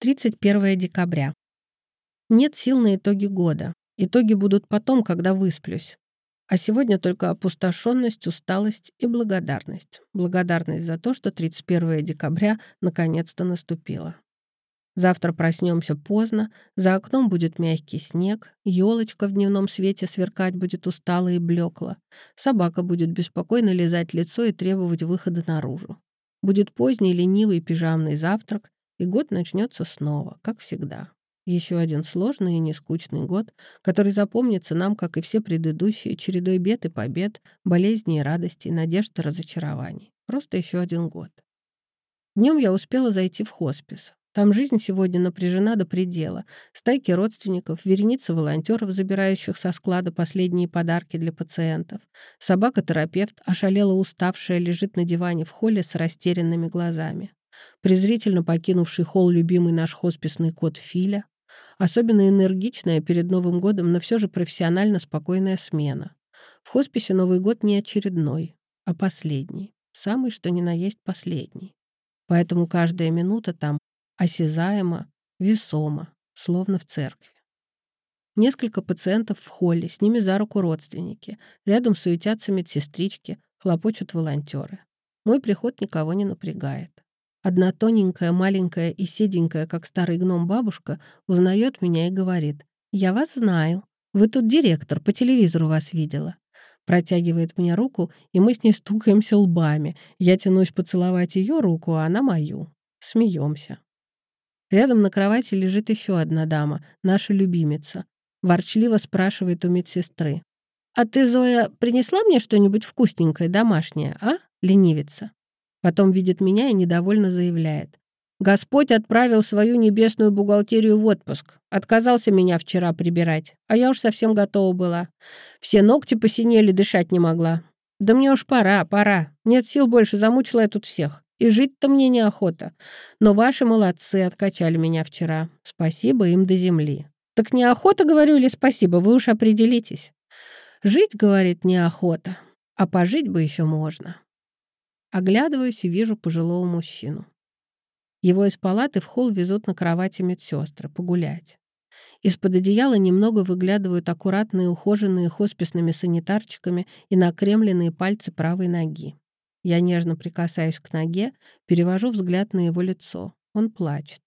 31 декабря. Нет сил на итоги года. Итоги будут потом, когда высплюсь. А сегодня только опустошенность, усталость и благодарность. Благодарность за то, что 31 декабря наконец-то наступило. Завтра проснемся поздно, за окном будет мягкий снег, елочка в дневном свете сверкать будет устало и блекло, собака будет беспокойно лизать лицо и требовать выхода наружу. Будет поздний ленивый пижамный завтрак, и год начнется снова, как всегда. Еще один сложный и нескучный год, который запомнится нам, как и все предыдущие, чередой бед и побед, болезней и радостей, надежд и разочарований. Просто еще один год. Днем я успела зайти в хоспис. Там жизнь сегодня напряжена до предела. Стайки родственников, вереница волонтеров, забирающих со склада последние подарки для пациентов. Собака-терапевт, ошалела уставшая, лежит на диване в холле с растерянными глазами презрительно покинувший холл любимый наш хосписный кот Филя, особенно энергичная перед Новым годом, но все же профессионально спокойная смена. В хосписе Новый год не очередной, а последний, самый что ни на есть последний. Поэтому каждая минута там осязаема, весома, словно в церкви. Несколько пациентов в холле, с ними за руку родственники. Рядом суетятся медсестрички, хлопочут волонтеры. Мой приход никого не напрягает. Одна тоненькая, маленькая и седенькая, как старый гном бабушка, узнает меня и говорит. «Я вас знаю. Вы тут директор, по телевизору вас видела». Протягивает мне руку, и мы с ней стукаемся лбами. Я тянусь поцеловать ее руку, а она мою. Смеемся. Рядом на кровати лежит еще одна дама, наша любимица. Ворчливо спрашивает у медсестры. «А ты, Зоя, принесла мне что-нибудь вкусненькое, домашнее, а, ленивица?» Потом видит меня и недовольно заявляет. «Господь отправил свою небесную бухгалтерию в отпуск. Отказался меня вчера прибирать, а я уж совсем готова была. Все ногти посинели, дышать не могла. Да мне уж пора, пора. Нет сил больше, замучила я тут всех. И жить-то мне неохота. Но ваши молодцы откачали меня вчера. Спасибо им до земли. Так неохота, говорю, или спасибо, вы уж определитесь. Жить, говорит, неохота, а пожить бы еще можно. Оглядываюсь и вижу пожилого мужчину. Его из палаты в холл везут на кровати медсестры погулять. Из-под одеяла немного выглядывают аккуратные, ухоженные хосписными санитарчиками и накремленные пальцы правой ноги. Я нежно прикасаюсь к ноге, перевожу взгляд на его лицо. Он плачет.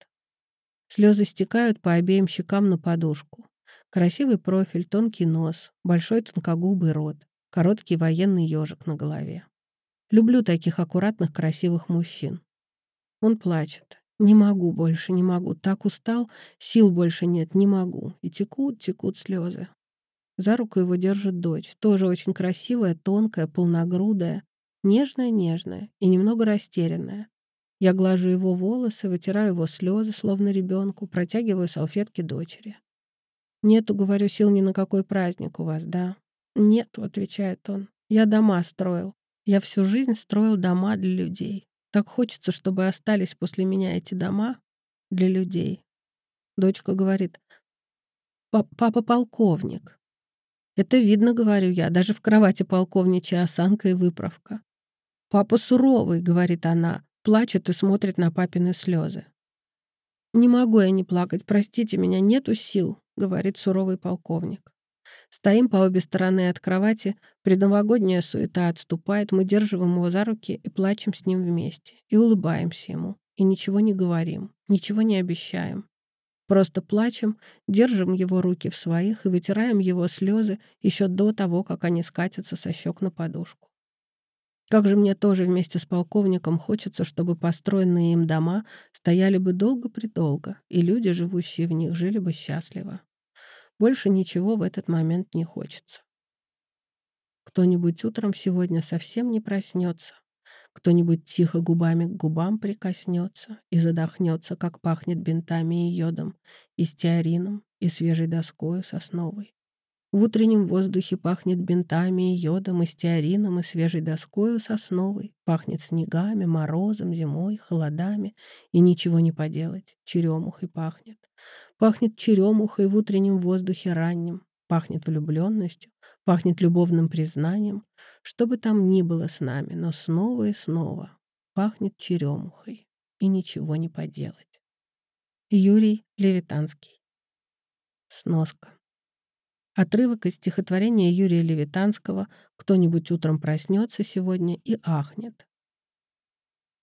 Слезы стекают по обеим щекам на подушку. Красивый профиль, тонкий нос, большой тонкогубый рот, короткий военный ежик на голове. Люблю таких аккуратных, красивых мужчин. Он плачет. Не могу больше, не могу. Так устал, сил больше нет, не могу. И текут, текут слезы. За руку его держит дочь. Тоже очень красивая, тонкая, полногрудая. Нежная-нежная и немного растерянная. Я глажу его волосы, вытираю его слезы, словно ребенку, протягиваю салфетки дочери. «Нету, говорю, сил ни на какой праздник у вас, да?» «Нету», — отвечает он. «Я дома строил. Я всю жизнь строил дома для людей. Так хочется, чтобы остались после меня эти дома для людей. Дочка говорит, папа полковник. Это видно, говорю я, даже в кровати полковничья осанка и выправка. Папа суровый, говорит она, плачет и смотрит на папины слезы. Не могу я не плакать, простите меня, нету сил, говорит суровый полковник. Стоим по обе стороны от кровати, предновогодняя суета отступает, мы держим его за руки и плачем с ним вместе, и улыбаемся ему, и ничего не говорим, ничего не обещаем. Просто плачем, держим его руки в своих и вытираем его слезы еще до того, как они скатятся со щек на подушку. Как же мне тоже вместе с полковником хочется, чтобы построенные им дома стояли бы долго-предолго, и люди, живущие в них, жили бы счастливо. Больше ничего в этот момент не хочется. Кто-нибудь утром сегодня совсем не проснется, кто-нибудь тихо губами к губам прикоснется и задохнется, как пахнет бинтами и йодом, и стеарином, и свежей доскою сосновой. В утреннем воздухе пахнет бинтами и йодом, и стеарином, и свежей доскою сосновой. Пахнет снегами, морозом, зимой, холодами, и ничего не поделать, черемухой пахнет. Пахнет черемухой в утреннем воздухе раннем, пахнет влюбленностью, пахнет любовным признанием, что бы там ни было с нами, но снова и снова пахнет черемухой, и ничего не поделать. Юрий Левитанский. Сноска. Отрывок из стихотворения Юрия Левитанского «Кто-нибудь утром проснется сегодня и ахнет».